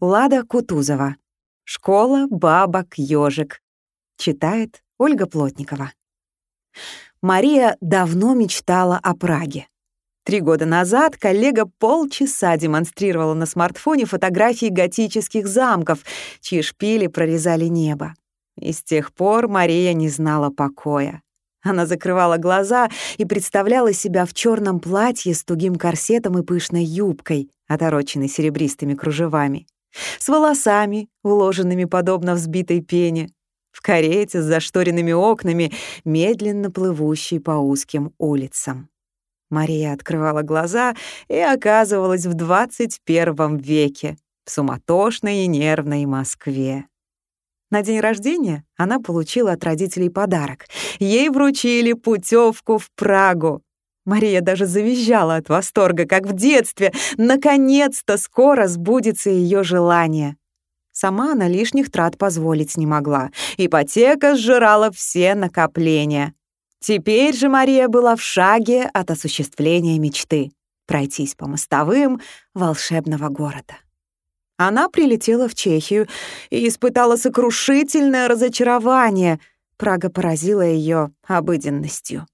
Лада Кутузова. Школа бабок-ёжик. Читает Ольга Плотникова. Мария давно мечтала о Праге. Три года назад коллега полчаса демонстрировала на смартфоне фотографии готических замков, чьи шпили прорезали небо. И с тех пор Мария не знала покоя. Она закрывала глаза и представляла себя в черном платье с тугим корсетом и пышной юбкой, отороченной серебристыми кружевами, с волосами, уложенными подобно взбитой пене, в карете с зашторенными окнами, медленно плывущей по узким улицам. Мария открывала глаза и оказывалась в 21 веке, в суматошной и нервной Москве. На день рождения она получила от родителей подарок. Ей вручили путевку в Прагу. Мария даже завизжала от восторга, как в детстве. Наконец-то скоро сбудется ее желание. Сама она лишних трат позволить не могла. Ипотека сжирала все накопления. Теперь же Мария была в шаге от осуществления мечты — пройтись по мостовым волшебного города. Она прилетела в Чехию и испытала сокрушительное разочарование. Прага поразила ее обыденностью.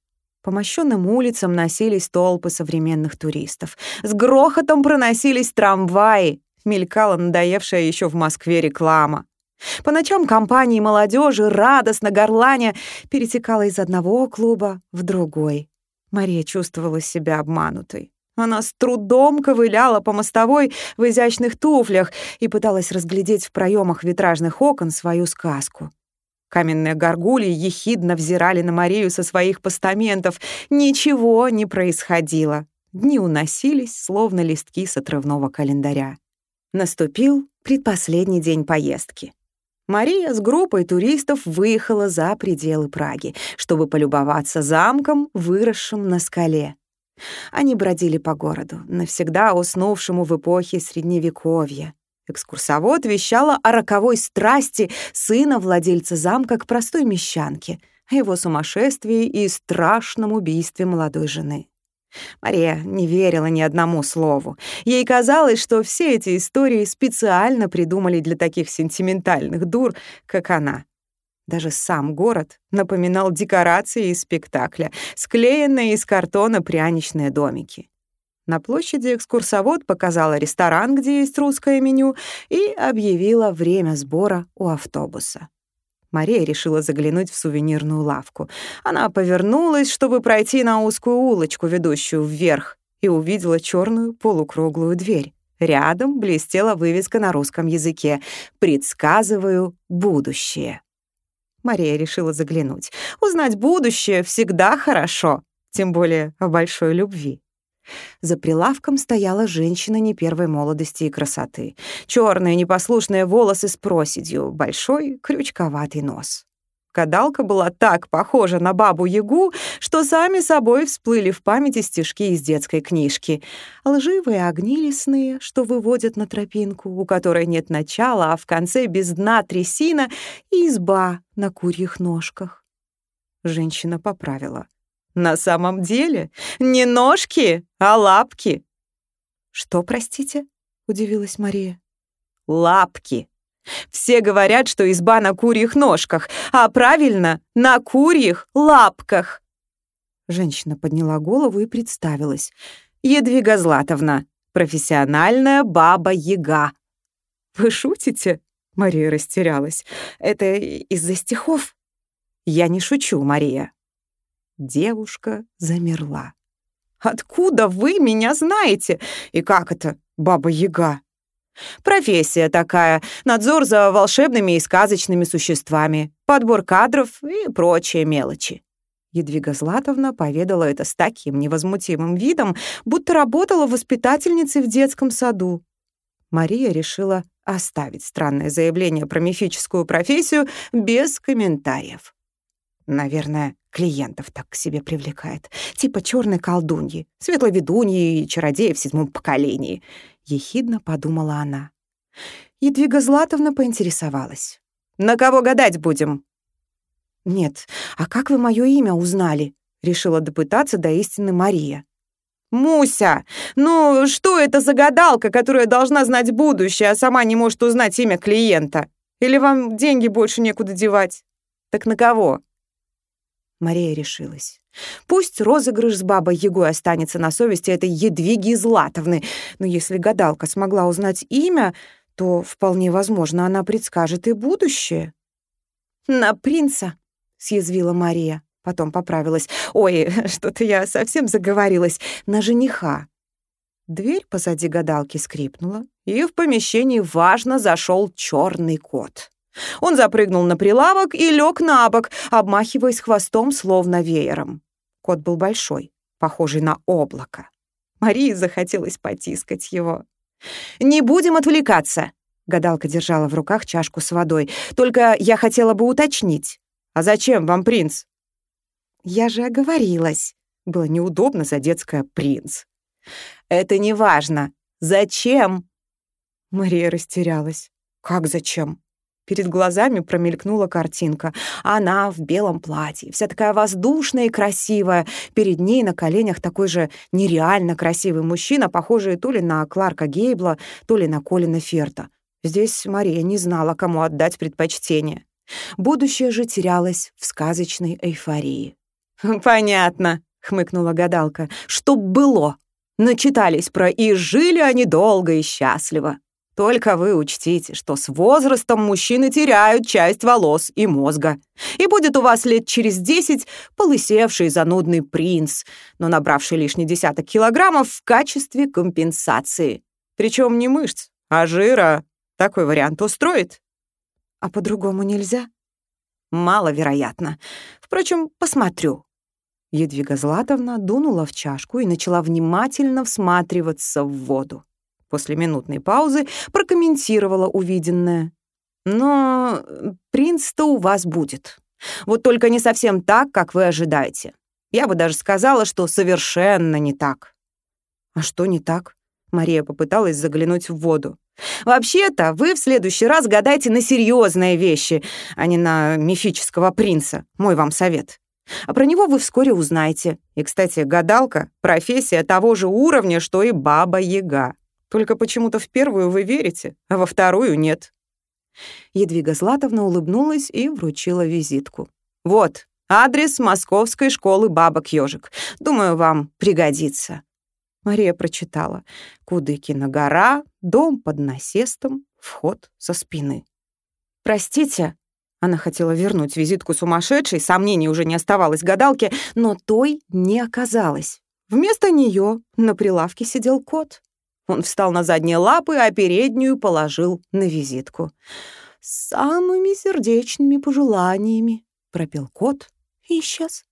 По мощенным улицам носились толпы современных туристов. С грохотом проносились трамваи. Мелькала надоевшая еще в Москве реклама. По ночам компании молодежи, радостно горланя, перетекала из одного клуба в другой. Мария чувствовала себя обманутой. Она с трудом ковыляла по мостовой в изящных туфлях и пыталась разглядеть в проемах витражных окон свою сказку. Каменные горгульи ехидно взирали на Марию со своих постаментов. Ничего не происходило. Дни уносились, словно листки с отрывного календаря. Наступил предпоследний день поездки. Мария с группой туристов выехала за пределы Праги, чтобы полюбоваться замком, выросшим на скале. Они бродили по городу, навсегда уснувшему в эпохе Средневековья. Экскурсовод вещала о роковой страсти сына владельца замка к простой мещанке, о его сумасшествии и страшном убийстве молодой жены. Мария не верила ни одному слову. Ей казалось, что все эти истории специально придумали для таких сентиментальных дур, как она. Даже сам город напоминал декорации из спектакля, склеенные из картона пряничные домики. На площади экскурсовод показала ресторан, где есть русское меню, и объявила время сбора у автобуса. Мария решила заглянуть в сувенирную лавку. Она повернулась, чтобы пройти на узкую улочку, ведущую вверх, и увидела черную полукруглую дверь. Рядом блестела вывеска на русском языке «Предсказываю будущее». Мария решила заглянуть. Узнать будущее всегда хорошо, тем более о большой любви. За прилавком стояла женщина не первой молодости и красоты. Черные непослушные волосы с проседью, большой крючковатый нос. Гадалка была так похожа на бабу-ягу, что сами собой всплыли в памяти стишки из детской книжки. Лживые огни лесные, что выводят на тропинку, у которой нет начала, а в конце без дна трясина и изба на курьих ножках. Женщина поправила. На самом деле не ножки, а лапки. Что, простите? удивилась Мария. Лапки. Все говорят, что изба на курьих ножках, а правильно, на курьих лапках. Женщина подняла голову и представилась. Едвига Златовна, профессиональная баба-яга. Вы шутите? Мария растерялась. Это из-за стихов? Я не шучу, Мария. Девушка замерла. «Откуда вы меня знаете? И как это, Баба-Яга?» «Профессия такая, надзор за волшебными и сказочными существами, подбор кадров и прочие мелочи». Едвига Златовна поведала это с таким невозмутимым видом, будто работала воспитательницей в детском саду. Мария решила оставить странное заявление про мифическую профессию без комментариев. Наверное, клиентов так к себе привлекает. Типа черной колдуньи, светлой ведуньи и чародея в седьмом поколении. Ехидно подумала она. Едвига Златовна поинтересовалась. «На кого гадать будем?» «Нет, а как вы мое имя узнали?» Решила допытаться до истины Мария. «Муся, ну что это за гадалка, которая должна знать будущее, а сама не может узнать имя клиента? Или вам деньги больше некуда девать? Так на кого?» Мария решилась. Пусть розыгрыш с бабой Егой останется на совести этой Едвиги Златовны, но если гадалка смогла узнать имя, то, вполне возможно, она предскажет и будущее. «На принца», — съязвила Мария. Потом поправилась. «Ой, что-то я совсем заговорилась. На жениха». Дверь позади гадалки скрипнула, и в помещении важно зашел черный кот. Он запрыгнул на прилавок и лег на бок, обмахиваясь хвостом, словно веером. Кот был большой, похожий на облако. Марии захотелось потискать его. «Не будем отвлекаться!» Гадалка держала в руках чашку с водой. «Только я хотела бы уточнить. А зачем вам принц?» «Я же оговорилась». Было неудобно за детское «принц». «Это не важно. Зачем?» Мария растерялась. «Как зачем?» Перед глазами промелькнула картинка. Она в белом платье, вся такая воздушная и красивая. Перед ней на коленях такой же нереально красивый мужчина, похожий то ли на Кларка Гейбла, то ли на Колина Ферта. Здесь Мария не знала, кому отдать предпочтение. Будущее же терялось в сказочной эйфории. «Понятно», — хмыкнула гадалка, — «чтоб было. Начитались про «и жили они долго и счастливо». Только вы учтите, что с возрастом мужчины теряют часть волос и мозга. И будет у вас лет через десять полысевший занудный принц, но набравший лишний десяток килограммов в качестве компенсации. Причем не мышц, а жира. Такой вариант устроит? А по-другому нельзя? Маловероятно. Впрочем, посмотрю. Едвига Златовна дунула в чашку и начала внимательно всматриваться в воду после минутной паузы прокомментировала увиденное. «Но принц-то у вас будет. Вот только не совсем так, как вы ожидаете. Я бы даже сказала, что совершенно не так». «А что не так?» Мария попыталась заглянуть в воду. «Вообще-то вы в следующий раз гадайте на серьезные вещи, а не на мифического принца. Мой вам совет. А про него вы вскоре узнаете. И, кстати, гадалка — профессия того же уровня, что и баба-яга. Только почему-то в первую вы верите, а во вторую нет». Едвига Златовна улыбнулась и вручила визитку. «Вот, адрес Московской школы бабок-ёжик. Думаю, вам пригодится». Мария прочитала. Кудыкина гора, дом под насестом, вход со спины. «Простите», она хотела вернуть визитку сумасшедшей, сомнений уже не оставалось гадалке, но той не оказалось. Вместо нее на прилавке сидел кот. Он встал на задние лапы, а переднюю положил на визитку. «С самыми сердечными пожеланиями», — пропел кот и исчез.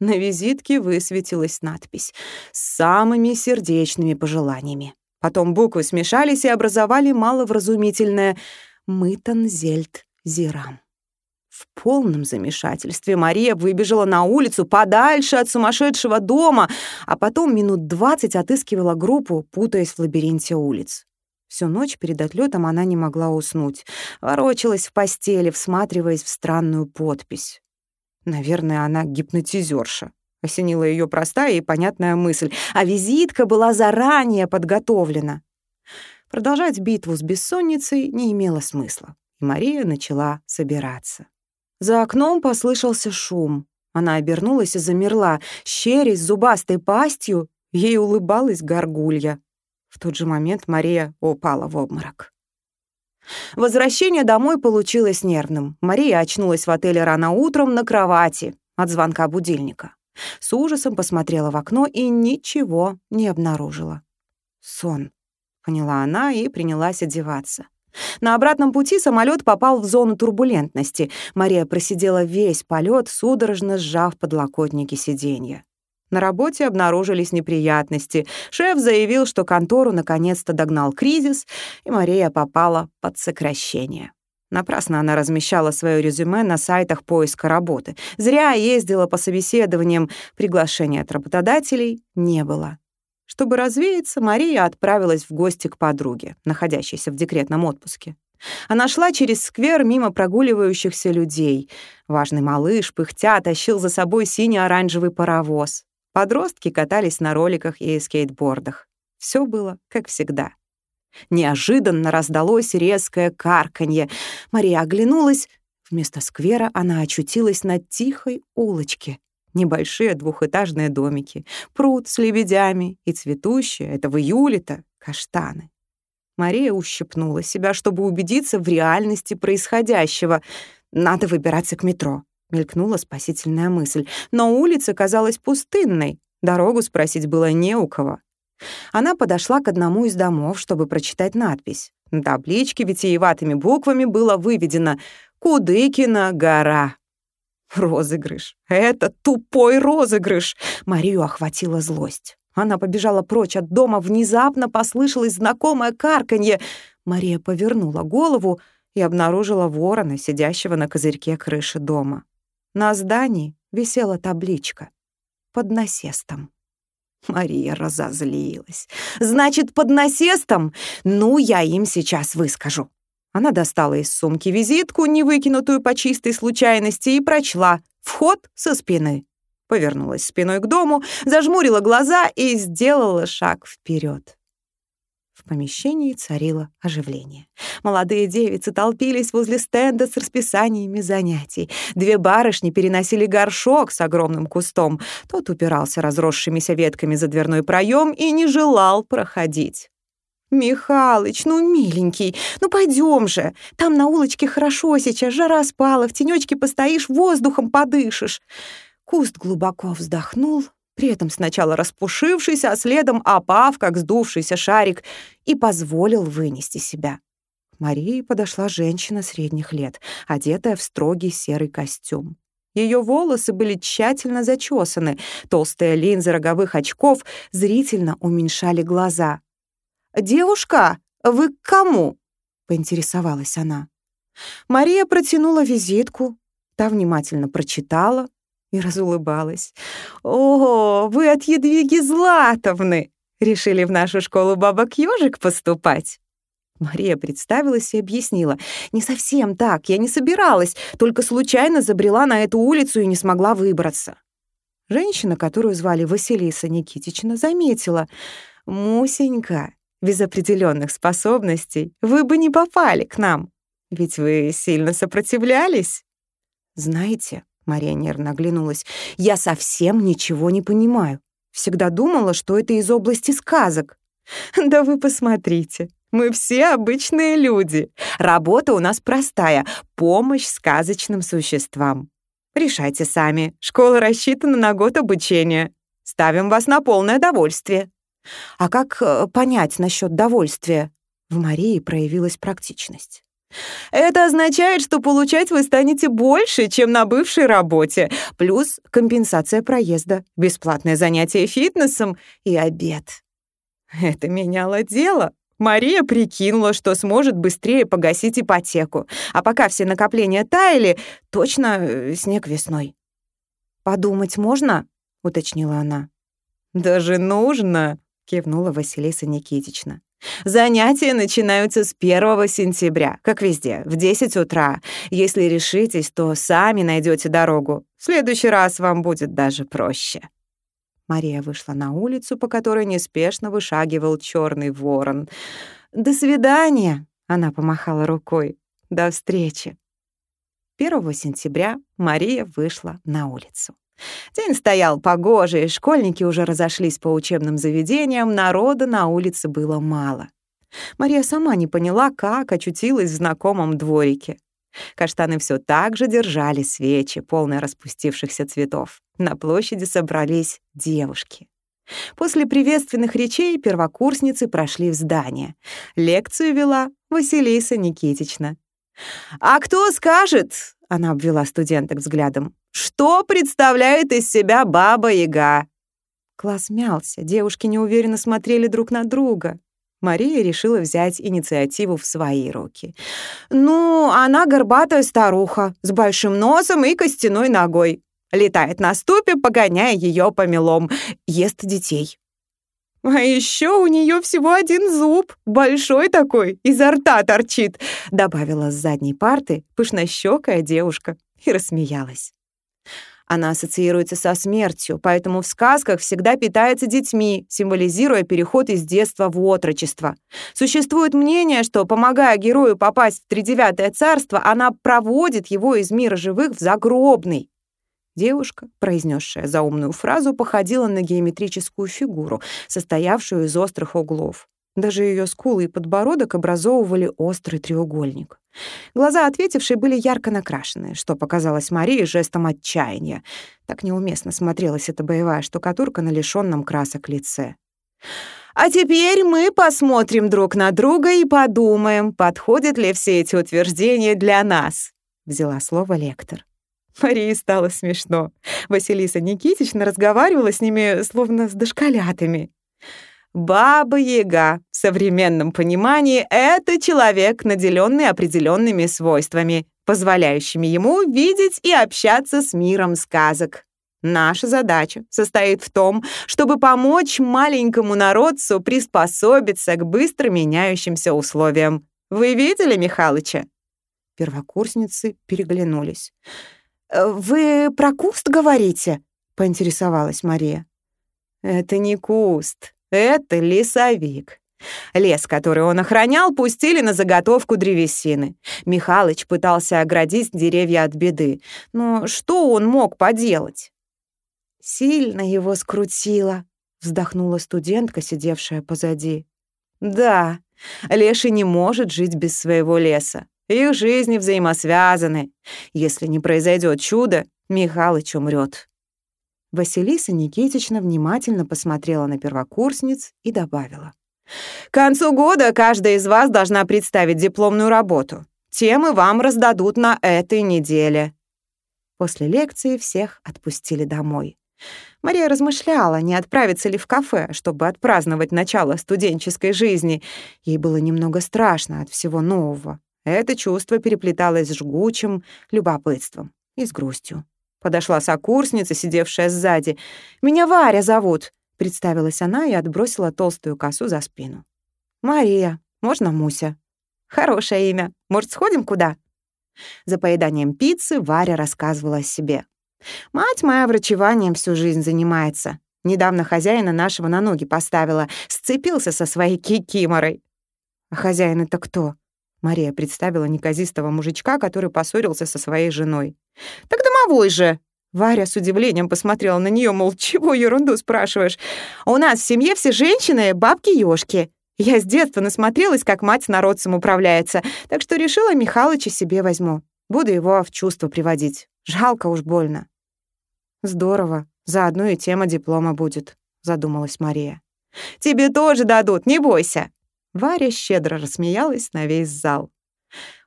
На визитке высветилась надпись «С самыми сердечными пожеланиями». Потом буквы смешались и образовали маловразумительное «Мытанзельд Зирам». В полном замешательстве Мария выбежала на улицу подальше от сумасшедшего дома, а потом минут двадцать отыскивала группу, путаясь в лабиринте улиц. Всю ночь перед отлетом она не могла уснуть. Ворочалась в постели, всматриваясь в странную подпись. Наверное, она гипнотизерша. Осенила ее простая и понятная мысль. А визитка была заранее подготовлена. Продолжать битву с бессонницей не имело смысла. И Мария начала собираться. За окном послышался шум. Она обернулась и замерла. Щерясь зубастой пастью, ей улыбалась горгулья. В тот же момент Мария упала в обморок. Возвращение домой получилось нервным. Мария очнулась в отеле рано утром на кровати от звонка будильника. С ужасом посмотрела в окно и ничего не обнаружила. «Сон», — поняла она и принялась одеваться. На обратном пути самолет попал в зону турбулентности. Мария просидела весь полет, судорожно сжав подлокотники сиденья. На работе обнаружились неприятности. Шеф заявил, что контору наконец-то догнал кризис, и Мария попала под сокращение. Напрасно она размещала свое резюме на сайтах поиска работы. Зря ездила по собеседованиям, приглашения от работодателей не было. Чтобы развеяться, Мария отправилась в гости к подруге, находящейся в декретном отпуске. Она шла через сквер мимо прогуливающихся людей. Важный малыш, пыхтя, тащил за собой синий-оранжевый паровоз. Подростки катались на роликах и скейтбордах. Все было как всегда. Неожиданно раздалось резкое карканье. Мария оглянулась. Вместо сквера она очутилась на тихой улочке. Небольшие двухэтажные домики, пруд с лебедями и цветущие, это в июле-то, каштаны. Мария ущипнула себя, чтобы убедиться в реальности происходящего. Надо выбираться к метро. Мелькнула спасительная мысль. Но улица казалась пустынной. Дорогу спросить было не у кого. Она подошла к одному из домов, чтобы прочитать надпись. На табличке витиеватыми буквами было выведено «Кудыкина гора». Розыгрыш. Это тупой розыгрыш. Марию охватила злость. Она побежала прочь от дома, внезапно послышалось знакомое карканье. Мария повернула голову и обнаружила ворона, сидящего на козырьке крыши дома. На здании висела табличка под насестом. Мария разозлилась. «Значит, под насестом? Ну, я им сейчас выскажу». Она достала из сумки визитку, не выкинутую по чистой случайности, и прочла «Вход со спины». Повернулась спиной к дому, зажмурила глаза и сделала шаг вперед. В помещении царило оживление. Молодые девицы толпились возле стенда с расписаниями занятий. Две барышни переносили горшок с огромным кустом. Тот упирался разросшимися ветками за дверной проем и не желал проходить. «Михалыч, ну, миленький, ну пойдем же. Там на улочке хорошо сейчас, жара спала, в тенечке постоишь, воздухом подышишь». Куст глубоко вздохнул, при этом сначала распушившийся, а следом опав, как сдувшийся шарик, и позволил вынести себя. К Марии подошла женщина средних лет, одетая в строгий серый костюм. Ее волосы были тщательно зачесаны, толстые линзы роговых очков зрительно уменьшали глаза. «Девушка, вы к кому?» — поинтересовалась она. Мария протянула визитку, та внимательно прочитала, и разулыбалась. «О, вы от Едвиги Златовны! Решили в нашу школу бабок-ёжик поступать?» Мария представилась и объяснила. «Не совсем так, я не собиралась, только случайно забрела на эту улицу и не смогла выбраться». Женщина, которую звали Василиса Никитична, заметила. «Мусенька, без определенных способностей вы бы не попали к нам, ведь вы сильно сопротивлялись». «Знаете, Мария нервно оглянулась. «Я совсем ничего не понимаю. Всегда думала, что это из области сказок». «Да вы посмотрите, мы все обычные люди. Работа у нас простая — помощь сказочным существам. Решайте сами. Школа рассчитана на год обучения. Ставим вас на полное довольствие». «А как э, понять насчет довольствия?» В Марии проявилась практичность. Это означает, что получать вы станете больше, чем на бывшей работе, плюс компенсация проезда, бесплатное занятие фитнесом и обед. Это меняло дело. Мария прикинула, что сможет быстрее погасить ипотеку, а пока все накопления таяли, точно э, снег весной. «Подумать можно?» — уточнила она. «Даже нужно», — кивнула Василиса Никитична. Занятия начинаются с 1 сентября, как везде, в 10 утра. Если решитесь, то сами найдете дорогу. В следующий раз вам будет даже проще. Мария вышла на улицу, по которой неспешно вышагивал черный ворон. «До свидания!» — она помахала рукой. «До встречи!» 1 сентября Мария вышла на улицу. День стоял погожий, школьники уже разошлись по учебным заведениям, народа на улице было мало. Мария сама не поняла, как очутилась в знакомом дворике. Каштаны все так же держали свечи, полные распустившихся цветов. На площади собрались девушки. После приветственных речей первокурсницы прошли в здание. Лекцию вела Василиса Никитична. «А кто скажет?» — она обвела студенток взглядом. Что представляет из себя Баба-Яга?» Класс мялся, девушки неуверенно смотрели друг на друга. Мария решила взять инициативу в свои руки. «Ну, она горбатая старуха, с большим носом и костяной ногой. Летает на ступе, погоняя ее помелом. Ест детей». «А еще у нее всего один зуб, большой такой, изо рта торчит», добавила с задней парты пышнощекая девушка и рассмеялась. Она ассоциируется со смертью, поэтому в сказках всегда питается детьми, символизируя переход из детства в отрочество. Существует мнение, что, помогая герою попасть в тридевятое царство, она проводит его из мира живых в загробный. Девушка, произнесшая заумную фразу, походила на геометрическую фигуру, состоявшую из острых углов. Даже ее скулы и подбородок образовывали острый треугольник. Глаза ответившей были ярко накрашены, что показалось Марии жестом отчаяния. Так неуместно смотрелась эта боевая штукатурка на лишённом красок лице. «А теперь мы посмотрим друг на друга и подумаем, подходят ли все эти утверждения для нас», — взяла слово лектор. Марии стало смешно. Василиса Никитична разговаривала с ними словно с дошколятами. Баба-яга в современном понимании — это человек, наделенный определенными свойствами, позволяющими ему видеть и общаться с миром сказок. Наша задача состоит в том, чтобы помочь маленькому народцу приспособиться к быстро меняющимся условиям. Вы видели Михалыча?» Первокурсницы переглянулись. «Э, «Вы про куст говорите?» — поинтересовалась Мария. «Это не куст, это лесовик. Лес, который он охранял, пустили на заготовку древесины. Михалыч пытался оградить деревья от беды. Но что он мог поделать? Сильно его скрутило, вздохнула студентка, сидевшая позади. Да, Леший не может жить без своего леса. Их жизни взаимосвязаны. Если не произойдет чудо, Михалыч умрет. Василиса Никитична внимательно посмотрела на первокурсниц и добавила. «К концу года каждая из вас должна представить дипломную работу. Темы вам раздадут на этой неделе». После лекции всех отпустили домой. Мария размышляла, не отправиться ли в кафе, чтобы отпраздновать начало студенческой жизни. Ей было немного страшно от всего нового. Это чувство переплеталось с жгучим любопытством и с грустью. Подошла сокурсница, сидевшая сзади. «Меня Варя зовут», — представилась она и отбросила толстую косу за спину. «Мария, можно Муся?» «Хорошее имя. Может, сходим куда?» За поеданием пиццы Варя рассказывала о себе. «Мать моя врачеванием всю жизнь занимается. Недавно хозяина нашего на ноги поставила, сцепился со своей кикиморой». «А хозяин это кто?» Мария представила неказистого мужичка, который поссорился со своей женой. «Так домовой же!» Варя с удивлением посмотрела на нее, мол, чего ерунду спрашиваешь? «У нас в семье все женщины — бабки-ёшки. Я с детства насмотрелась, как мать народцем управляется, так что решила Михалыча себе возьму. Буду его в чувство приводить. Жалко уж больно». «Здорово. Заодно и тема диплома будет», — задумалась Мария. «Тебе тоже дадут, не бойся», Варя щедро рассмеялась на весь зал.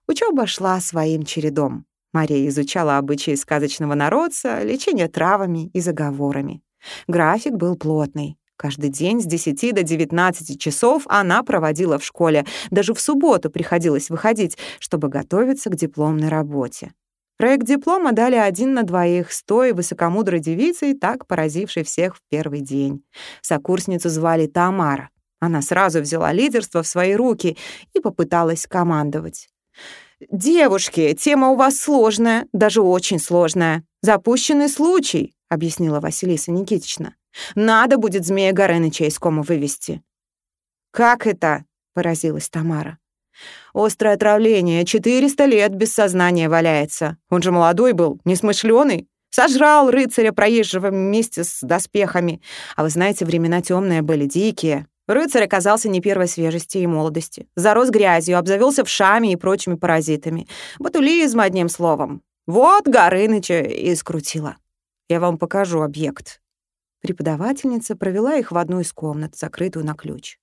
Учёба шла своим чередом. Мария изучала обычаи сказочного народца, лечение травами и заговорами. График был плотный. Каждый день с 10 до 19 часов она проводила в школе. Даже в субботу приходилось выходить, чтобы готовиться к дипломной работе. Проект диплома дали один на двоих с той высокомудрой девицей, так поразившей всех в первый день. Сокурсницу звали Тамара. Она сразу взяла лидерство в свои руки и попыталась командовать. «Девушки, тема у вас сложная, даже очень сложная. Запущенный случай», — объяснила Василиса Никитична. «Надо будет змея Горыныча из комы вывести». «Как это?» — поразилась Тамара. «Острое отравление, 400 лет без сознания валяется. Он же молодой был, несмышленый. Сожрал рыцаря проезжего вместе с доспехами. А вы знаете, времена темные были, дикие. Рыцарь оказался не первой свежести и молодости. Зарос грязью, обзавелся вшами и прочими паразитами. Ботулизм, одним словом. Вот Горыныча и скрутила. Я вам покажу объект. Преподавательница провела их в одну из комнат, закрытую на ключ.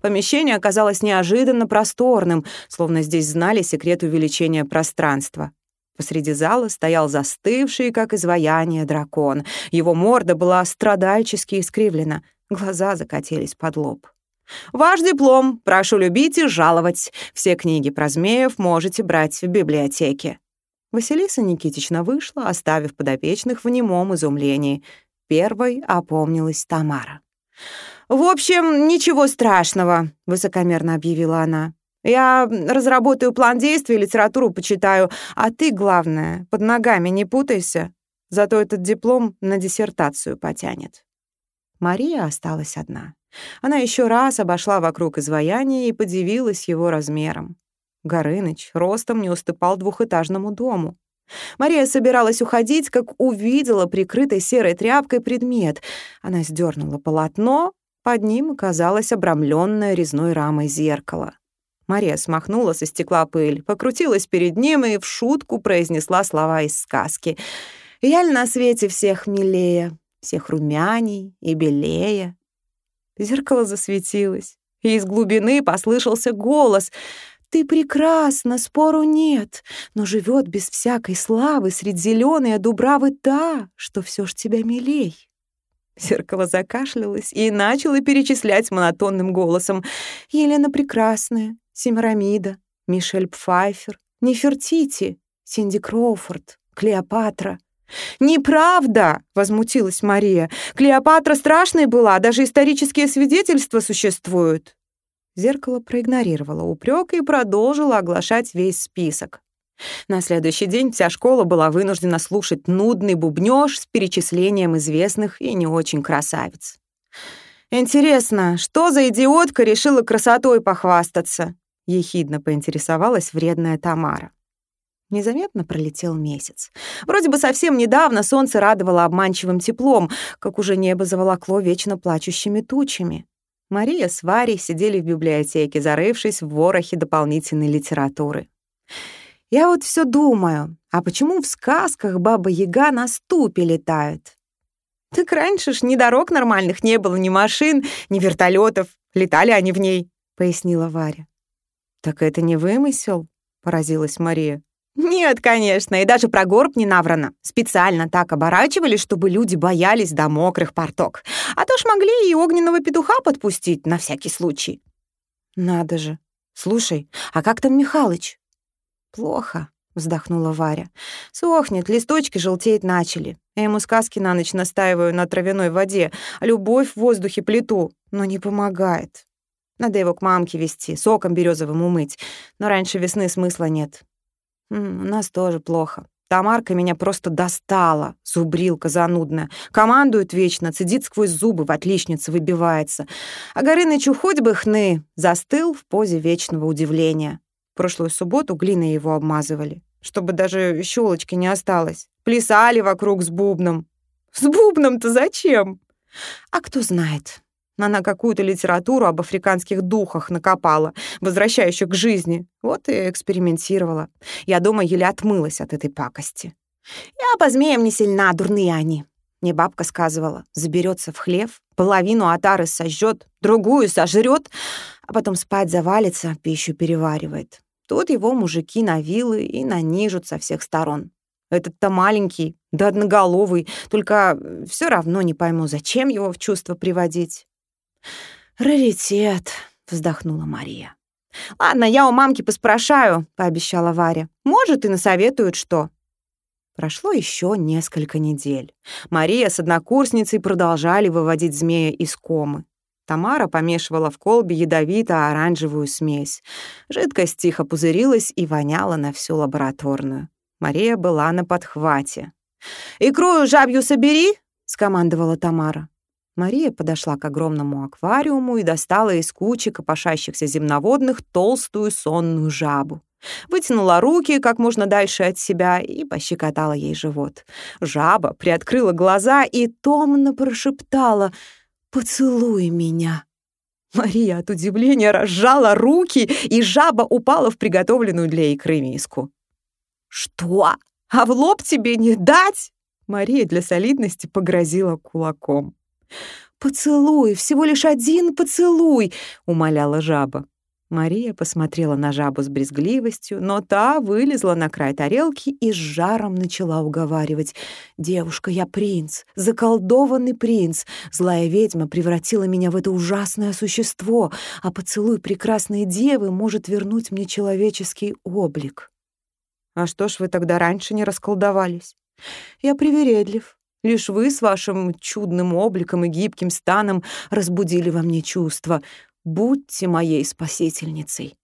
Помещение оказалось неожиданно просторным, словно здесь знали секрет увеличения пространства. Посреди зала стоял застывший, как изваяние, дракон. Его морда была страдальчески искривлена — Глаза закатились под лоб. «Ваш диплом. Прошу любить и жаловать. Все книги про змеев можете брать в библиотеке». Василиса Никитична вышла, оставив подопечных в немом изумлении. Первой опомнилась Тамара. «В общем, ничего страшного», — высокомерно объявила она. «Я разработаю план действий, литературу почитаю, а ты, главное, под ногами не путайся». Зато этот диплом на диссертацию потянет. Мария осталась одна. Она еще раз обошла вокруг изваяния и подивилась его размером. Горыныч ростом не уступал двухэтажному дому. Мария собиралась уходить, как увидела прикрытый серой тряпкой предмет. Она сдернула полотно, под ним оказалось обрамленное резной рамой зеркало. Мария смахнула со стекла пыль, покрутилась перед ним и в шутку произнесла слова из сказки. «Яль на свете всех милее, всех румяней и белее». Зеркало засветилось, и из глубины послышался голос — ты прекрасна, спору нет, но живет без всякой славы средь зеленой дубравы та, что все ж тебя милей. Зеркало закашлялось и начало перечислять монотонным голосом. Елена Прекрасная, Семирамида, Мишель Пфайфер, Нефертити, Синди Кроуфорд, Клеопатра. «Неправда!» — возмутилась Мария. «Клеопатра страшной была, даже исторические свидетельства существуют». Зеркало проигнорировало упрек и продолжило оглашать весь список. На следующий день вся школа была вынуждена слушать нудный бубнёж с перечислением известных и не очень красавиц. «Интересно, что за идиотка решила красотой похвастаться?» — ехидно поинтересовалась вредная Тамара. Незаметно пролетел месяц. Вроде бы совсем недавно солнце радовало обманчивым теплом, как уже небо заволокло вечно плачущими тучами. Мария с Варей сидели в библиотеке, зарывшись в ворохе дополнительной литературы. «Я вот все думаю, а почему в сказках Баба-Яга на ступе летает?» «Так раньше ж ни дорог нормальных не было, ни машин, ни вертолетов. Летали они в ней», — пояснила Варя. «Так это не вымысел?» — поразилась Мария. Нет, конечно, и даже про горб не наврано. Специально так оборачивали, чтобы люди боялись до мокрых порток. А то ж могли и огненного петуха подпустить на всякий случай. Надо же. Слушай, а как там Михалыч? Плохо, вздохнула Варя. Сохнет, листочки желтеть начали. Я ему сказки на ночь настаиваю на травяной воде, а любовь в воздухе плиту, но не помогает. Надо его к мамке вести, соком березовым умыть. Но раньше весны смысла нет. У нас тоже плохо. Тамарка меня просто достала, зубрилка занудная. Командует вечно, цедит сквозь зубы, в отличнице выбивается. А Горынычу хоть бы хны, застыл в позе вечного удивления. Прошлую субботу глиной его обмазывали, чтобы даже щелочки не осталось. Плясали вокруг с бубном. С бубном-то зачем? А кто знает, она какую-то литературу об африканских духах накопала, возвращающих к жизни. Вот и экспериментировала. Я дома еле отмылась от этой пакости. Я по змеям не сильна, дурные они. Мне бабка сказывала, заберется в хлев, половину отары сожжет, другую сожрет, а потом спать завалится, пищу переваривает. Тут его мужики на вилы и нанижут со всех сторон. Этот-то маленький, да одноголовый, только все равно не пойму, зачем его в чувство приводить. «Раритет», — вздохнула Мария. «Ладно, я у мамки поспрашаю», — пообещала Варя. «Может, и насоветуют что». Прошло еще несколько недель. Мария с однокурсницей продолжали выводить змея из комы. Тамара помешивала в колбе ядовито-оранжевую смесь. Жидкость тихо пузырилась и воняла на всю лабораторную. Мария была на подхвате. «Икру жабью собери!» — скомандовала Тамара. Мария подошла к огромному аквариуму и достала из кучи копошащихся земноводных толстую сонную жабу. Вытянула руки как можно дальше от себя и пощекотала ей живот. Жаба приоткрыла глаза и томно прошептала «Поцелуй меня». Мария от удивления разжала руки, и жаба упала в приготовленную для икры миску. «Что? А в лоб тебе не дать?» Мария для солидности погрозила кулаком. «Поцелуй, всего лишь один поцелуй!» — умоляла жаба. Мария посмотрела на жабу с брезгливостью, но та вылезла на край тарелки и с жаром начала уговаривать. «Девушка, я принц, заколдованный принц. Злая ведьма превратила меня в это ужасное существо, а поцелуй прекрасной девы может вернуть мне человеческий облик». «А что ж вы тогда раньше не расколдовались?» «Я привередлив. Лишь вы с вашим чудным обликом и гибким станом разбудили во мне чувства. Будьте моей спасительницей».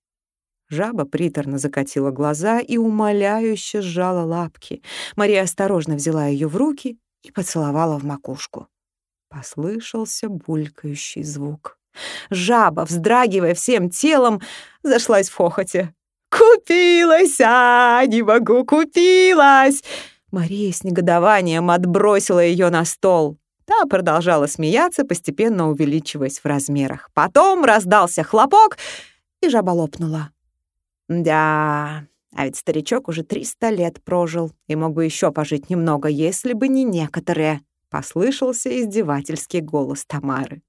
Жаба приторно закатила глаза и умоляюще сжала лапки. Мария осторожно взяла ее в руки и поцеловала в макушку. Послышался булькающий звук. Жаба, вздрагивая всем телом, зашлась в хохоте. «Купилась, а, не могу, купилась!» Мария с негодованием отбросила ее на стол. Та продолжала смеяться, постепенно увеличиваясь в размерах. Потом раздался хлопок, и жаба лопнула. Да, а ведь старичок уже триста лет прожил и мог бы еще пожить немного, если бы не некоторые. Послышался издевательский голос Тамары.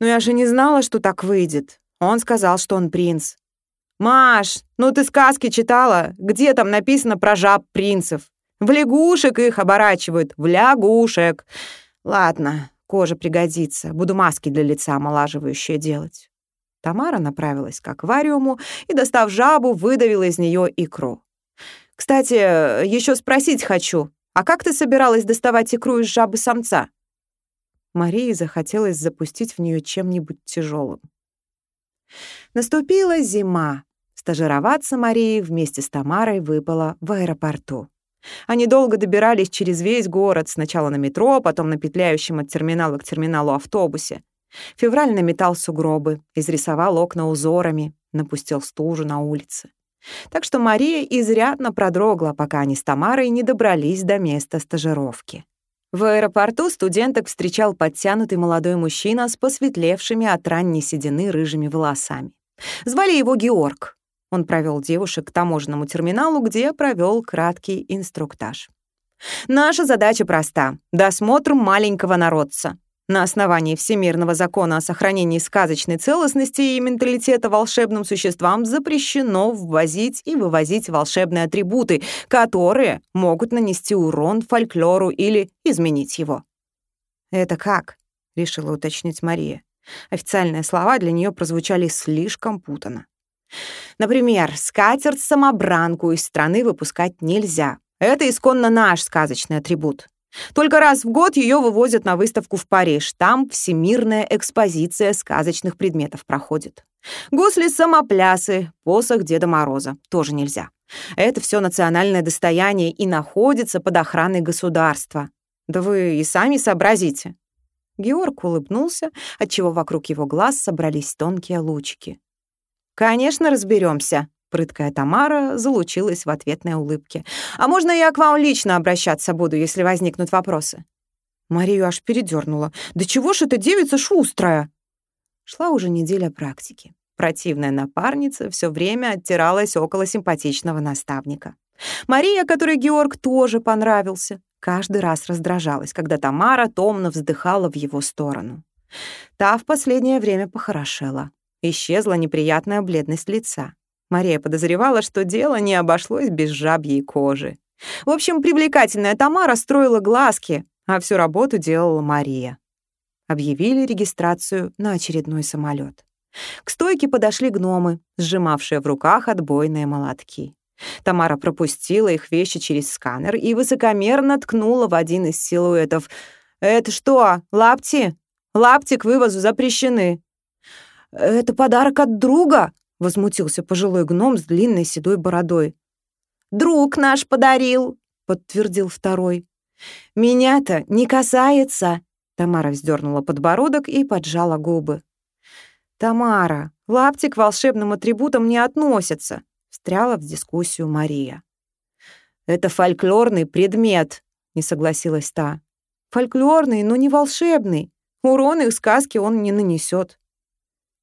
«Но я же не знала, что так выйдет. Он сказал, что он принц». «Маш, ну ты сказки читала? Где там написано про жаб-принцев? В лягушек их оборачивают, в лягушек. Ладно, кожа пригодится. Буду маски для лица омолаживающие делать». Тамара направилась к аквариуму и, достав жабу, выдавила из нее икру. «Кстати, еще спросить хочу, а как ты собиралась доставать икру из жабы самца?» Марии захотелось запустить в нее чем-нибудь тяжелым. Наступила зима. Стажироваться Марии вместе с Тамарой выпало в аэропорту. Они долго добирались через весь город, сначала на метро, потом на петляющем от терминала к терминалу автобусе. Февраль наметал сугробы, изрисовал окна узорами, напустил стужу на улице. Так что Мария изрядно продрогла, пока они с Тамарой не добрались до места стажировки. В аэропорту студенток встречал подтянутый молодой мужчина с посветлевшими от ранней седины рыжими волосами. Звали его Георг. Он провел девушек к таможенному терминалу, где провел краткий инструктаж. «Наша задача проста — досмотр маленького народца. На основании Всемирного закона о сохранении сказочной целостности и менталитета волшебным существам запрещено ввозить и вывозить волшебные атрибуты, которые могут нанести урон фольклору или изменить его. «Это как?» — решила уточнить Мария. Официальные слова для нее прозвучали слишком путано. Например, скатерть-самобранку из страны выпускать нельзя. Это исконно наш сказочный атрибут. Только раз в год ее вывозят на выставку в Париж. Там всемирная экспозиция сказочных предметов проходит. Гусли-самоплясы, посох Деда Мороза. Тоже нельзя. Это все национальное достояние и находится под охраной государства. Да вы и сами сообразите. Георг улыбнулся, отчего вокруг его глаз собрались тонкие лучики. «Конечно, разберемся, Прыткая Тамара залучилась в ответной улыбке. «А можно я к вам лично обращаться буду, если возникнут вопросы?» Марию аж передернула. «Да чего ж эта девица шустрая?» Шла уже неделя практики. Противная напарница все время оттиралась около симпатичного наставника. Мария, которой Георг тоже понравился, каждый раз раздражалась, когда Тамара томно вздыхала в его сторону. Та в последнее время похорошела. Исчезла неприятная бледность лица. Мария подозревала, что дело не обошлось без жабьей кожи. В общем, привлекательная Тамара строила глазки, а всю работу делала Мария. Объявили регистрацию на очередной самолет. К стойке подошли гномы, сжимавшие в руках отбойные молотки. Тамара пропустила их вещи через сканер и высокомерно ткнула в один из силуэтов. «Это что, лапти? Лапти к вывозу запрещены». «Это подарок от друга», — возмутился пожилой гном с длинной седой бородой. «Друг наш подарил», — подтвердил второй. «Меня-то не касается», — Тамара вздернула подбородок и поджала губы. «Тамара, лапти к волшебным атрибутам не относятся», — встряла в дискуссию Мария. «Это фольклорный предмет», — не согласилась та. «Фольклорный, но не волшебный. Урон их сказки он не нанесет.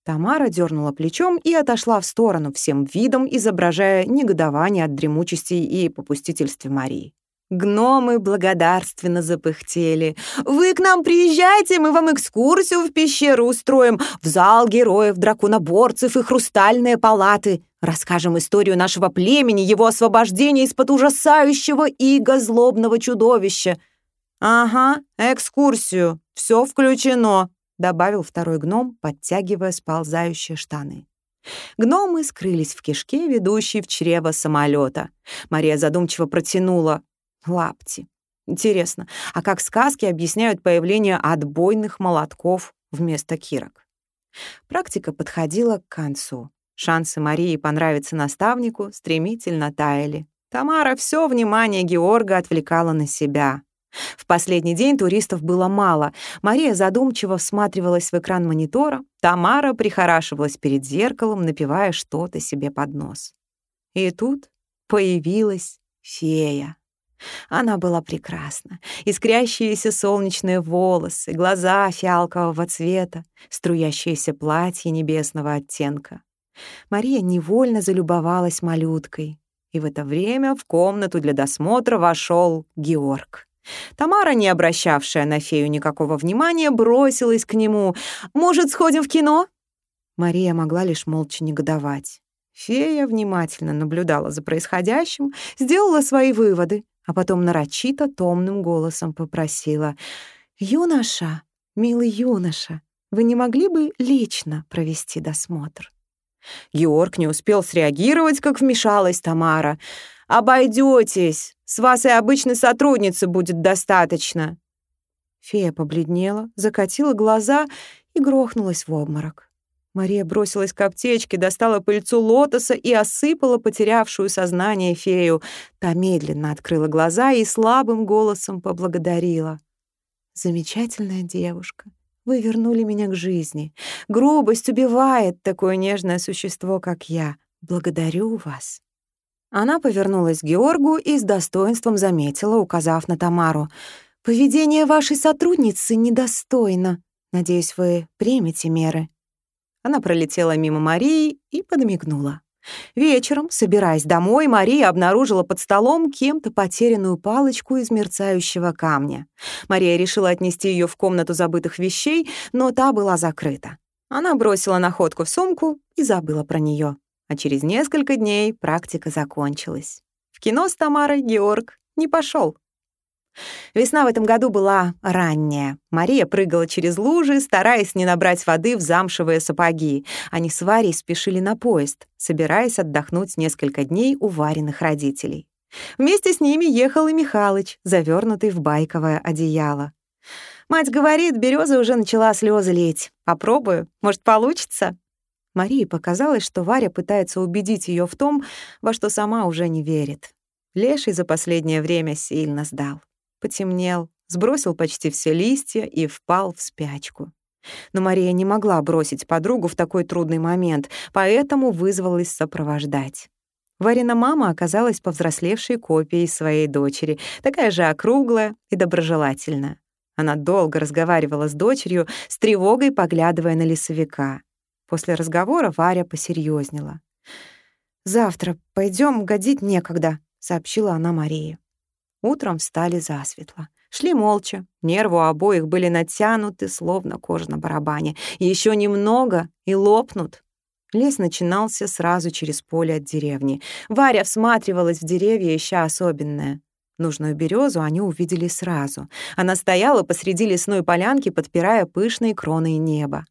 Тамара дернула плечом и отошла в сторону, всем видом изображая негодование от дремучести и попустительства Марии. Гномы благодарственно запыхтели. «Вы к нам приезжайте, мы вам экскурсию в пещеру устроим, в зал героев, драконоборцев и хрустальные палаты. Расскажем историю нашего племени, его освобождения из-под ужасающего иго злобного чудовища». «Ага, экскурсию, все включено», добавил второй гном, подтягивая сползающие штаны. Гномы скрылись в кишке, ведущей в чрево самолета. Мария задумчиво протянула лапти. Интересно, а как сказки объясняют появление отбойных молотков вместо кирок? Практика подходила к концу. Шансы Марии понравиться наставнику стремительно таяли. Тамара все внимание Георга отвлекала на себя. В последний день туристов было мало. Мария задумчиво всматривалась в экран монитора. Тамара прихорашивалась перед зеркалом, напивая что-то себе под нос. И тут появилась фея. Она была прекрасна. Искрящиеся солнечные волосы, глаза фиалкового цвета, струящееся платье небесного оттенка. Мария невольно залюбовалась малюткой. И в это время в комнату для досмотра вошел Георг. Тамара, не обращавшая на фею никакого внимания, бросилась к нему. «Может, сходим в кино?» Мария могла лишь молча негодовать. Фея внимательно наблюдала за происходящим, сделала свои выводы, а потом нарочито томным голосом попросила. «Юноша, милый юноша, вы не могли бы лично провести досмотр?» Георг не успел среагировать, как вмешалась Тамара. «Обойдётесь! С вас и обычной сотрудницы будет достаточно!» Фея побледнела, закатила глаза и грохнулась в обморок. Мария бросилась к аптечке, достала пыльцу лотоса и осыпала потерявшую сознание фею. Та медленно открыла глаза и слабым голосом поблагодарила. «Замечательная девушка, вы вернули меня к жизни. Грубость убивает такое нежное существо, как я. Благодарю вас». Она повернулась к Георгу и с достоинством заметила, указав на Тамару. «Поведение вашей сотрудницы недостойно. Надеюсь, вы примете меры». Она пролетела мимо Марии и подмигнула. Вечером, собираясь домой, Мария обнаружила под столом кем-то потерянную палочку из мерцающего камня. Мария решила отнести ее в комнату забытых вещей, но та была закрыта. Она бросила находку в сумку и забыла про нее. А через несколько дней практика закончилась. В кино с Тамарой Георг не пошел. Весна в этом году была ранняя. Мария прыгала через лужи, стараясь не набрать воды в замшевые сапоги. Они с Варей спешили на поезд, собираясь отдохнуть несколько дней у Вариных родителей. Вместе с ними ехал и Михалыч, завернутый в байковое одеяло. Мать говорит, береза уже начала слезы лить. Попробую, может, получится? Марии показалось, что Варя пытается убедить ее в том, во что сама уже не верит. Леший за последнее время сильно сдал потемнел, сбросил почти все листья и впал в спячку. Но Мария не могла бросить подругу в такой трудный момент, поэтому вызвалась сопровождать. Варина мама оказалась повзрослевшей копией своей дочери, такая же округлая и доброжелательная. Она долго разговаривала с дочерью, с тревогой поглядывая на лесовика. После разговора Варя посерьезнела. «Завтра пойдем, годить некогда», — сообщила она Марии. Утром встали засветло. Шли молча. Нервы у обоих были натянуты, словно кожа на барабане. Еще немного — и лопнут. Лес начинался сразу через поле от деревни. Варя всматривалась в деревья, ища особенное. Нужную березу они увидели сразу. Она стояла посреди лесной полянки, подпирая пышные кроны неба.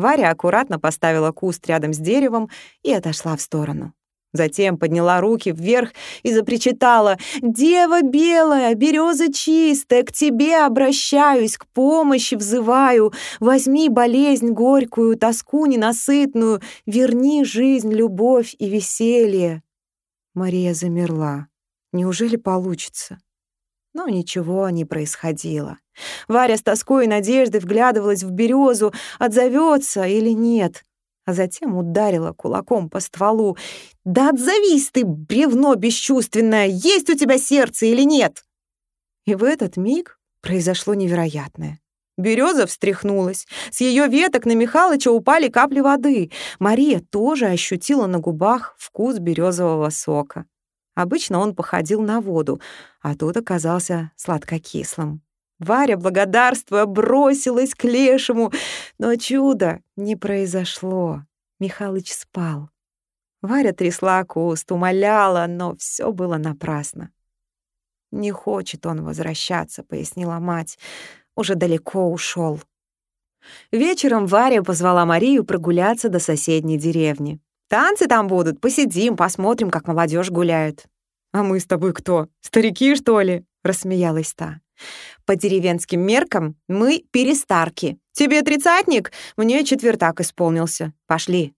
Варя аккуратно поставила куст рядом с деревом и отошла в сторону. Затем подняла руки вверх и запричитала «Дева белая, береза чистая, к тебе обращаюсь, к помощи взываю, возьми болезнь горькую, тоску ненасытную, верни жизнь, любовь и веселье». Мария замерла. Неужели получится? Но ничего не происходило. Варя с тоской и надеждой вглядывалась в березу, отзовется или нет а затем ударила кулаком по стволу. «Да отзовись ты, бревно бесчувственное! Есть у тебя сердце или нет?» И в этот миг произошло невероятное. Береза встряхнулась. С ее веток на Михалыча упали капли воды. Мария тоже ощутила на губах вкус березового сока. Обычно он походил на воду, а тут оказался сладкокислым. Варя, благодарствуя, бросилась к лешему, но чудо не произошло. Михалыч спал. Варя трясла куст, умоляла, но все было напрасно. «Не хочет он возвращаться», — пояснила мать. «Уже далеко ушел. Вечером Варя позвала Марию прогуляться до соседней деревни. «Танцы там будут, посидим, посмотрим, как молодежь гуляет». «А мы с тобой кто? Старики, что ли?» — рассмеялась та. По деревенским меркам мы перестарки. Тебе тридцатник, мне четвертак исполнился. Пошли.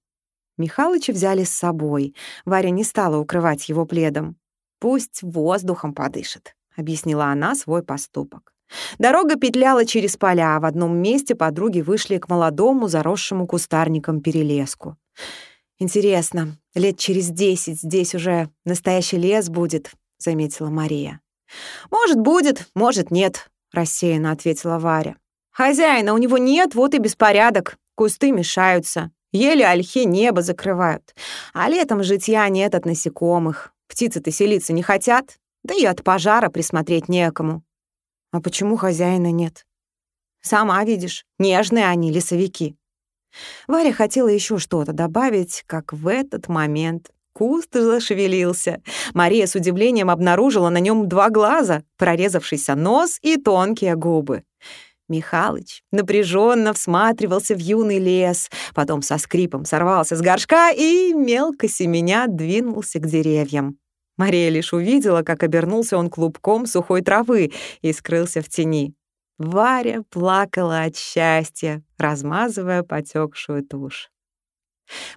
Михалыча взяли с собой. Варя не стала укрывать его пледом. «Пусть воздухом подышит», — объяснила она свой поступок. Дорога петляла через поля, а в одном месте подруги вышли к молодому, заросшему кустарником перелеску. «Интересно, лет через десять здесь уже настоящий лес будет», — заметила Мария. «Может, будет, может, нет», — рассеянно ответила Варя. «Хозяина у него нет, вот и беспорядок. Кусты мешаются. Еле ольхи небо закрывают. А летом житья нет от насекомых. Птицы-то селиться не хотят, да и от пожара присмотреть некому. А почему хозяина нет? Сама видишь, нежные они, лесовики. Варя хотела еще что-то добавить, как в этот момент куст зашевелился. Мария с удивлением обнаружила на нем два глаза, прорезавшийся нос и тонкие губы. Михалыч напряженно всматривался в юный лес, потом со скрипом сорвался с горшка и, мелко семеня, двинулся к деревьям. Мария лишь увидела, как обернулся он клубком сухой травы и скрылся в тени. Варя плакала от счастья, размазывая потекшую тушь.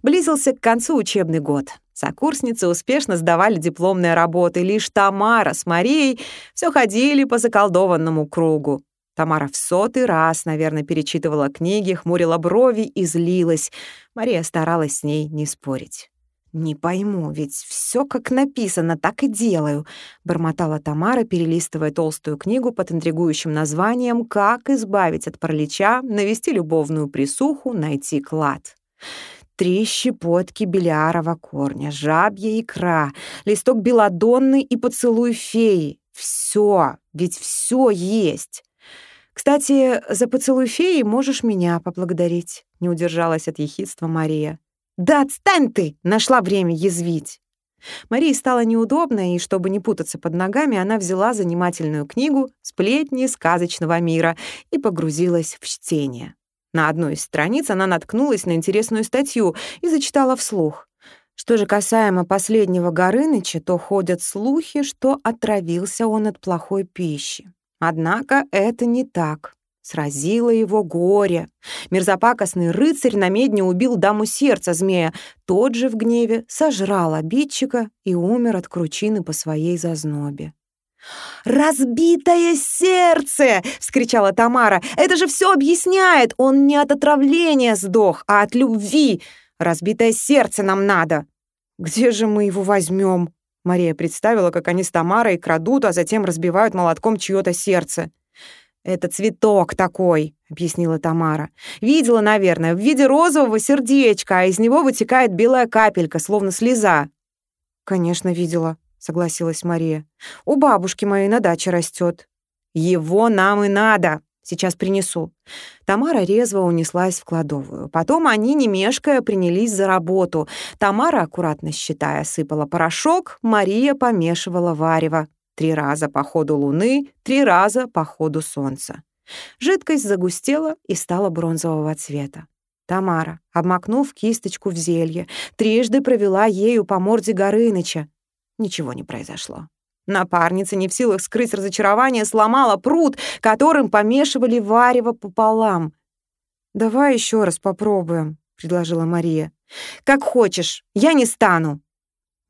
Близился к концу учебный год. Сокурсницы успешно сдавали дипломные работы. Лишь Тамара с Марией все ходили по заколдованному кругу. Тамара в сотый раз, наверное, перечитывала книги, хмурила брови и злилась. Мария старалась с ней не спорить. «Не пойму, ведь все как написано, так и делаю», — бормотала Тамара, перелистывая толстую книгу под интригующим названием «Как избавить от паралича, навести любовную присуху, найти клад». Три щепотки белярова корня, жабья икра, листок белодонны и поцелуй феи. Все, ведь все есть. Кстати, за поцелуй феи можешь меня поблагодарить, не удержалась от ехидства Мария. «Да отстань ты!» — нашла время язвить. Марии стало неудобно, и, чтобы не путаться под ногами, она взяла занимательную книгу «Сплетни сказочного мира» и погрузилась в чтение. На одной из страниц она наткнулась на интересную статью и зачитала вслух. Что же касаемо последнего Горыныча, то ходят слухи, что отравился он от плохой пищи. Однако это не так. Сразило его горе. Мерзопакостный рыцарь на медне убил даму сердца змея. Тот же в гневе сожрал обидчика и умер от кручины по своей зазнобе. «Разбитое сердце!» — вскричала Тамара. «Это же все объясняет! Он не от отравления сдох, а от любви! Разбитое сердце нам надо!» «Где же мы его возьмем? Мария представила, как они с Тамарой крадут, а затем разбивают молотком чье-то сердце. «Это цветок такой», — объяснила Тамара. «Видела, наверное, в виде розового сердечка, а из него вытекает белая капелька, словно слеза». «Конечно, видела», — согласилась Мария. «У бабушки моей на даче растет. «Его нам и надо», Сейчас принесу». Тамара резво унеслась в кладовую. Потом они, не мешкая, принялись за работу. Тамара, аккуратно считая, сыпала порошок, Мария помешивала варево. Три раза по ходу луны, три раза по ходу солнца. Жидкость загустела и стала бронзового цвета. Тамара, обмакнув кисточку в зелье, трижды провела ею по морде Горыныча. Ничего не произошло. Напарница, не в силах скрыть разочарование, сломала пруд, которым помешивали варево пополам. «Давай еще раз попробуем», — предложила Мария. «Как хочешь, я не стану»,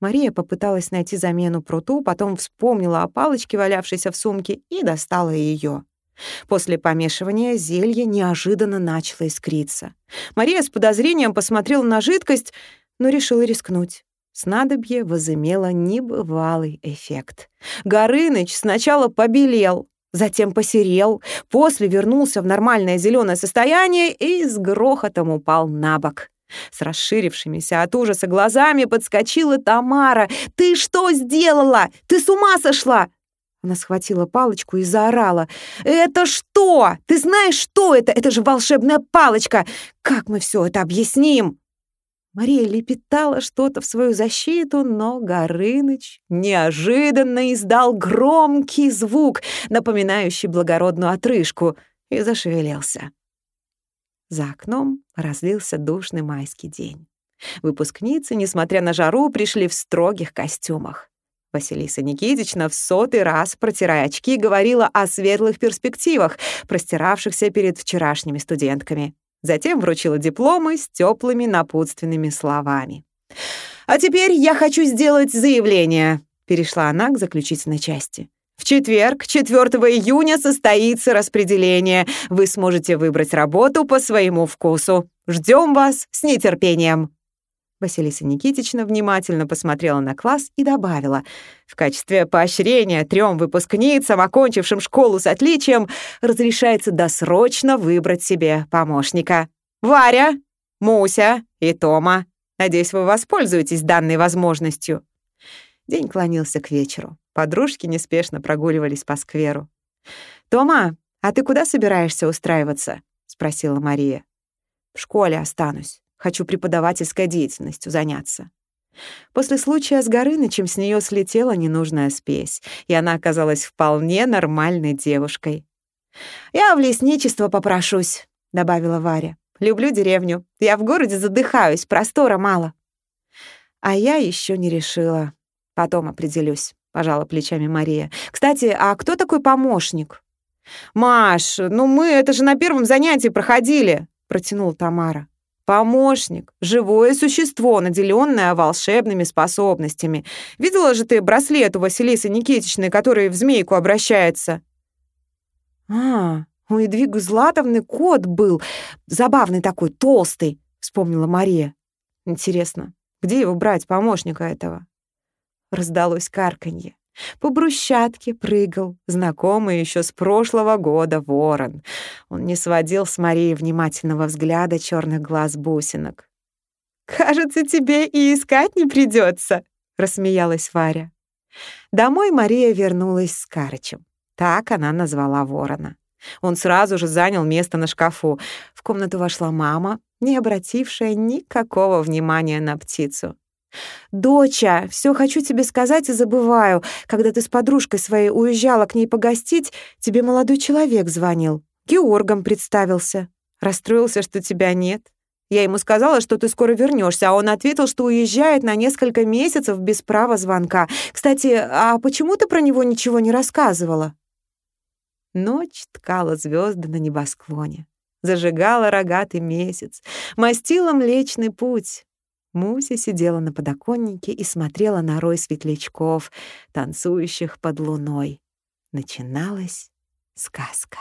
Мария попыталась найти замену пруту, потом вспомнила о палочке, валявшейся в сумке, и достала ее. После помешивания зелье неожиданно начало искриться. Мария с подозрением посмотрела на жидкость, но решила рискнуть. Снадобье возымело небывалый эффект. Горыныч сначала побелел, затем посерел, после вернулся в нормальное зеленое состояние и с грохотом упал на бок. С расширившимися от ужаса глазами подскочила Тамара. «Ты что сделала? Ты с ума сошла?» Она схватила палочку и заорала. «Это что? Ты знаешь, что это? Это же волшебная палочка! Как мы все это объясним?» Мария лепетала что-то в свою защиту, но Горыныч неожиданно издал громкий звук, напоминающий благородную отрыжку, и зашевелился. За окном разлился душный майский день. Выпускницы, несмотря на жару, пришли в строгих костюмах. Василиса Никитична в сотый раз, протирая очки, говорила о светлых перспективах, простиравшихся перед вчерашними студентками. Затем вручила дипломы с теплыми напутственными словами. «А теперь я хочу сделать заявление», — перешла она к заключительной части. В четверг, 4 июня, состоится распределение. Вы сможете выбрать работу по своему вкусу. Ждем вас с нетерпением. Василиса Никитична внимательно посмотрела на класс и добавила, «В качестве поощрения трем выпускницам, окончившим школу с отличием, разрешается досрочно выбрать себе помощника. Варя, Муся и Тома. Надеюсь, вы воспользуетесь данной возможностью». День клонился к вечеру. Подружки неспешно прогуливались по скверу. «Тома, а ты куда собираешься устраиваться?» — спросила Мария. «В школе останусь. Хочу преподавательской деятельностью заняться». После случая с Горынычем с нее слетела ненужная спесь, и она оказалась вполне нормальной девушкой. «Я в лесничество попрошусь», — добавила Варя. «Люблю деревню. Я в городе задыхаюсь, простора мало». А я еще не решила. Потом определюсь пожала плечами Мария. Кстати, а кто такой помощник? Маш, ну мы это же на первом занятии проходили, протянул Тамара. Помощник, живое существо, наделенное волшебными способностями. Видела же ты браслет у Василисы Никитичны, который в змейку обращается? А, у Едвиги Златовны кот был, забавный такой, толстый, вспомнила Мария. Интересно, где его брать, помощника этого? Раздалось карканье. По брусчатке прыгал знакомый еще с прошлого года ворон. Он не сводил с Марии внимательного взгляда черных глаз бусинок. «Кажется, тебе и искать не придется, рассмеялась Варя. Домой Мария вернулась с Карычем. Так она назвала ворона. Он сразу же занял место на шкафу. В комнату вошла мама, не обратившая никакого внимания на птицу. «Доча, все хочу тебе сказать и забываю. Когда ты с подружкой своей уезжала к ней погостить, тебе молодой человек звонил. Георгом представился. Расстроился, что тебя нет. Я ему сказала, что ты скоро вернешься, а он ответил, что уезжает на несколько месяцев без права звонка. Кстати, а почему ты про него ничего не рассказывала?» Ночь ткала звезды на небосклоне, зажигала рогатый месяц, мастила Млечный Путь. Муся сидела на подоконнике и смотрела на рой светлячков, танцующих под луной. Начиналась сказка.